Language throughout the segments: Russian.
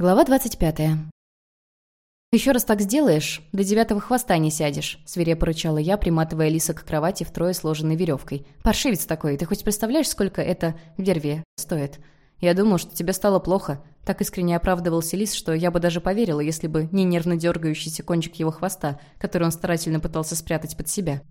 Глава 25. «Еще раз так сделаешь, до девятого хвоста не сядешь», — свирепо рычала я, приматывая Лиса к кровати втрое сложенной веревкой. «Паршивец такой, ты хоть представляешь, сколько это верве стоит?» «Я думал, что тебе стало плохо». Так искренне оправдывался Лис, что я бы даже поверила, если бы не нервно дергающийся кончик его хвоста, который он старательно пытался спрятать под себя.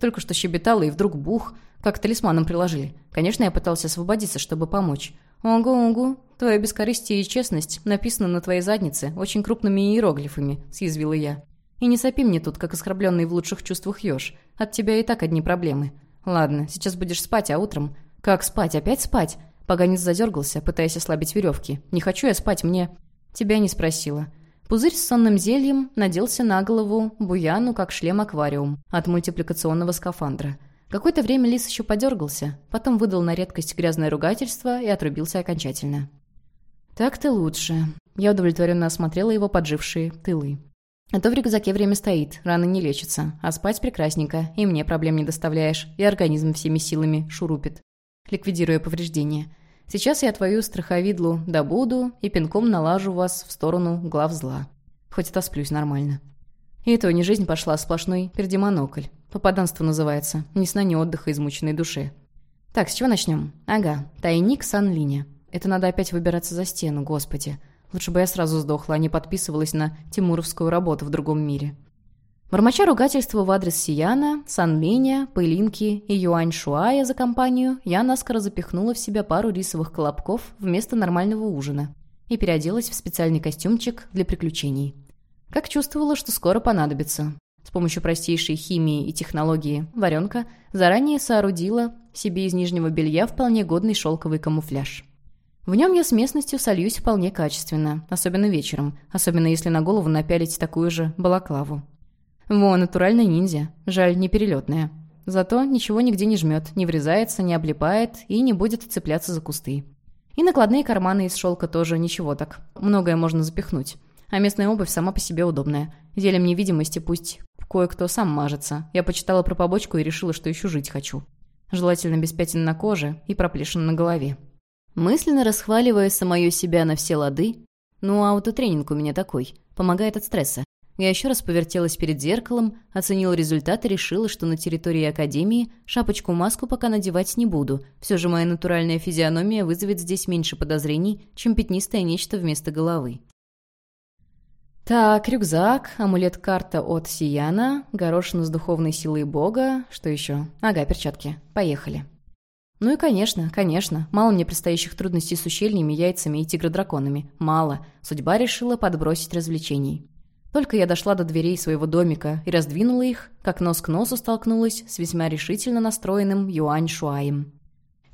Только что щебетала, и вдруг бух, как талисманом приложили. Конечно, я пытался освободиться, чтобы помочь. «Ого-ого, твоя бескорыстие и честность написано на твоей заднице очень крупными иероглифами», — съязвила я. «И не сопи мне тут, как оскорбленный в лучших чувствах еж. От тебя и так одни проблемы. Ладно, сейчас будешь спать, а утром...» «Как спать? Опять спать?» Поганец задергался, пытаясь ослабить веревки. «Не хочу я спать, мне...» «Тебя не спросила». Пузырь с сонным зельем наделся на голову Буяну, как шлем-аквариум от мультипликационного скафандра. Какое-то время лис еще подергался, потом выдал на редкость грязное ругательство и отрубился окончательно. «Так-то лучше». Я удовлетворенно осмотрела его поджившие тылы. А то в рюкзаке время стоит, раны не лечатся, а спать прекрасненько, и мне проблем не доставляешь, и организм всеми силами шурупит, ликвидируя повреждения. Сейчас я твою страховидлу добуду и пинком налажу вас в сторону глав зла. Хоть отосплюсь нормально. И то не жизнь пошла, а сплошной пердемонокль. Попаданство называется. Ни сна, ни отдыха измученной душе. Так, с чего начнем? Ага, тайник Санлиня. Это надо опять выбираться за стену, господи. Лучше бы я сразу сдохла, а не подписывалась на тимуровскую работу в другом мире. Бормоча ругательства в адрес Сияна, Санлиня, Пылинки и Юань Шуая за компанию, я наскоро запихнула в себя пару рисовых колобков вместо нормального ужина и переоделась в специальный костюмчик для приключений. Как чувствовала, что скоро понадобится. С помощью простейшей химии и технологии варенка заранее соорудила себе из нижнего белья вполне годный шелковый камуфляж. В нем я с местностью сольюсь вполне качественно, особенно вечером, особенно если на голову напялить такую же балаклаву. Во, натуральная ниндзя, жаль, не перелетная. Зато ничего нигде не жмет, не врезается, не облипает и не будет цепляться за кусты. И накладные карманы из шелка тоже ничего так. Многое можно запихнуть. А местная обувь сама по себе удобная. Зелем невидимости пусть Кое-кто сам мажется. Я почитала про побочку и решила, что еще жить хочу. Желательно без пятен на коже и проплешин на голове. Мысленно расхваливая самое себя на все лады, ну, аутотренинг у меня такой, помогает от стресса. Я еще раз повертелась перед зеркалом, оценила результат и решила, что на территории Академии шапочку-маску пока надевать не буду. Все же моя натуральная физиономия вызовет здесь меньше подозрений, чем пятнистое нечто вместо головы. Так, рюкзак, амулет-карта от Сияна, горошина с духовной силой бога, что еще? Ага, перчатки. Поехали. Ну и конечно, конечно, мало мне предстоящих трудностей с ущельями, яйцами и тигродраконами. Мало. Судьба решила подбросить развлечений. Только я дошла до дверей своего домика и раздвинула их, как нос к носу столкнулась с весьма решительно настроенным Юань Шуаем.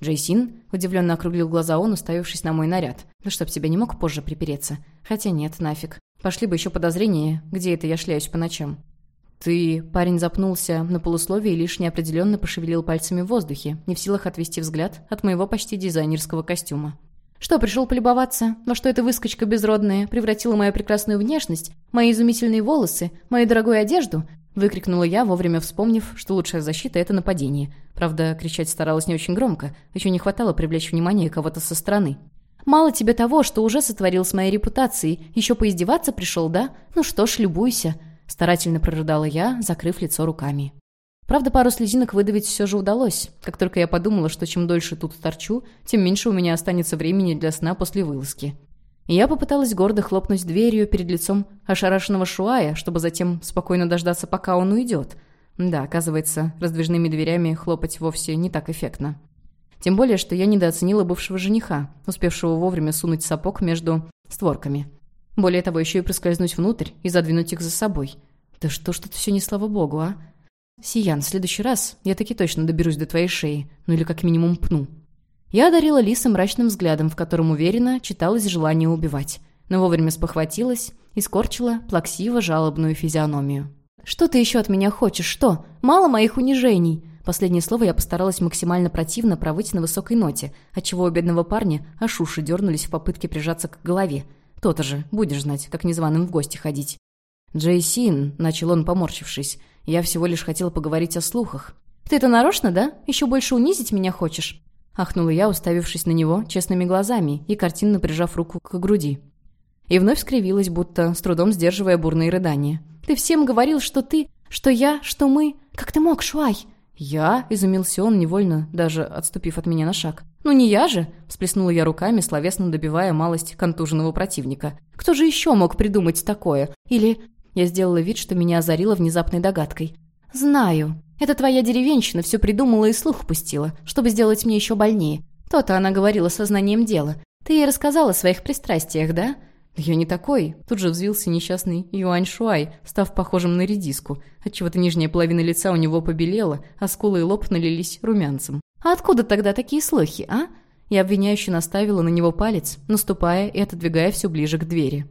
Джейсин удивленно округлил глаза он, уставившись на мой наряд. Да чтоб тебя не мог позже припереться. Хотя нет, нафиг. Пошли бы еще подозрения, где это я шляюсь по ночам. «Ты...» — парень запнулся на полусловие и лишь неопределенно пошевелил пальцами в воздухе, не в силах отвести взгляд от моего почти дизайнерского костюма. «Что, пришел полюбоваться? Во что эта выскочка безродная превратила мою прекрасную внешность, мои изумительные волосы, мою дорогую одежду?» — выкрикнула я, вовремя вспомнив, что лучшая защита — это нападение. Правда, кричать старалась не очень громко, еще не хватало привлечь внимание кого-то со стороны. Мало тебе того, что уже сотворил с моей репутацией, еще поиздеваться пришел, да? Ну что ж, любуйся!» Старательно прорыдала я, закрыв лицо руками. Правда, пару слезинок выдавить все же удалось. Как только я подумала, что чем дольше тут торчу, тем меньше у меня останется времени для сна после вылазки. И я попыталась гордо хлопнуть дверью перед лицом ошарашенного Шуая, чтобы затем спокойно дождаться, пока он уйдет. Да, оказывается, раздвижными дверями хлопать вовсе не так эффектно. Тем более, что я недооценила бывшего жениха, успевшего вовремя сунуть сапог между створками. Более того, еще и проскользнуть внутрь и задвинуть их за собой. Да что ж тут все не слава богу, а? Сиян, в следующий раз я таки точно доберусь до твоей шеи, ну или как минимум пну. Я одарила Лиса мрачным взглядом, в котором уверенно читалось желание убивать, но вовремя спохватилась и скорчила плаксиво жалобную физиономию. «Что ты еще от меня хочешь? Что? Мало моих унижений?» Последнее слово я постаралась максимально противно провыть на высокой ноте, отчего у бедного парня аж уши дернулись в попытке прижаться к голове. То-то же, будешь знать, как незваным в гости ходить. «Джейсин», — начал он, поморщившись, — «я всего лишь хотел поговорить о слухах». «Ты это нарочно, да? Еще больше унизить меня хочешь?» Ахнула я, уставившись на него честными глазами и картинно прижав руку к груди. и вновь скривилась, будто с трудом сдерживая бурные рыдания. «Ты всем говорил, что ты, что я, что мы. Как ты мог, Шуай?» «Я?» — изумился он, невольно, даже отступив от меня на шаг. «Ну не я же!» — всплеснула я руками, словесно добивая малость контуженного противника. «Кто же еще мог придумать такое? Или...» Я сделала вид, что меня озарило внезапной догадкой. «Знаю. Это твоя деревенщина все придумала и слух пустила, чтобы сделать мне еще больнее. То-то она говорила сознанием дела. Ты ей рассказала о своих пристрастиях, да?» «Я не такой!» Тут же взвился несчастный Юань Шуай, став похожим на редиску. Отчего-то нижняя половина лица у него побелела, а скулы и лоб налились румянцем. «А откуда тогда такие слухи, а?» Я обвиняюще наставила на него палец, наступая и отодвигая все ближе к двери.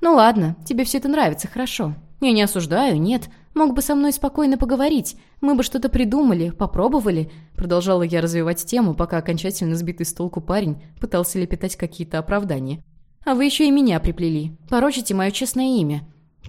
«Ну ладно, тебе все это нравится, хорошо. Я не осуждаю, нет. Мог бы со мной спокойно поговорить. Мы бы что-то придумали, попробовали». Продолжала я развивать тему, пока окончательно сбитый с толку парень пытался лепетать какие-то оправдания. А вы еще и меня приплели. Порочите мое честное имя».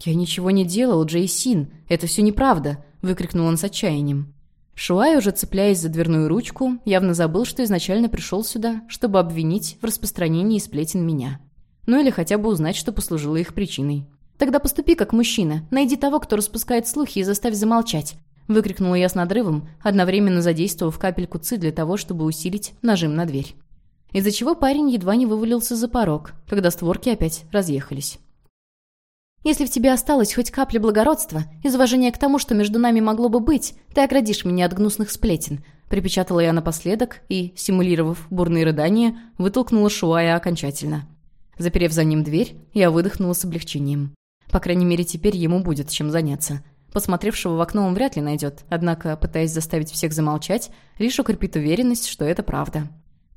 «Я ничего не делал, Джейсин. Это все неправда», — выкрикнул он с отчаянием. Шуай, уже цепляясь за дверную ручку, явно забыл, что изначально пришел сюда, чтобы обвинить в распространении сплетен меня. Ну или хотя бы узнать, что послужило их причиной. «Тогда поступи как мужчина. Найди того, кто распускает слухи, и заставь замолчать», — выкрикнула я с надрывом, одновременно задействовав капельку ци для того, чтобы усилить нажим на дверь из-за чего парень едва не вывалился за порог, когда створки опять разъехались. «Если в тебе осталось хоть капля благородства, из уважения к тому, что между нами могло бы быть, ты оградишь меня от гнусных сплетен», припечатала я напоследок и, симулировав бурные рыдания, вытолкнула Шуая окончательно. Заперев за ним дверь, я выдохнула с облегчением. По крайней мере, теперь ему будет чем заняться. Посмотревшего в окно он вряд ли найдет, однако, пытаясь заставить всех замолчать, лишь укрепит уверенность, что это правда.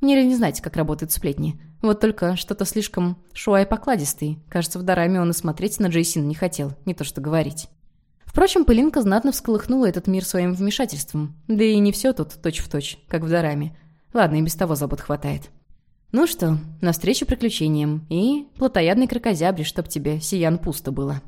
Мне ли не знать, как работают сплетни. Вот только что-то слишком шуай покладистый. Кажется, в Дараме он и смотреть на Джейсин не хотел, не то что говорить. Впрочем, пылинка знатно всколыхнула этот мир своим вмешательством. Да и не все тут точь-в-точь, точь, как в Дараме. Ладно, и без того забот хватает. Ну что, навстречу приключениям. И плотоядный крокозябри, чтоб тебе сиян пусто было.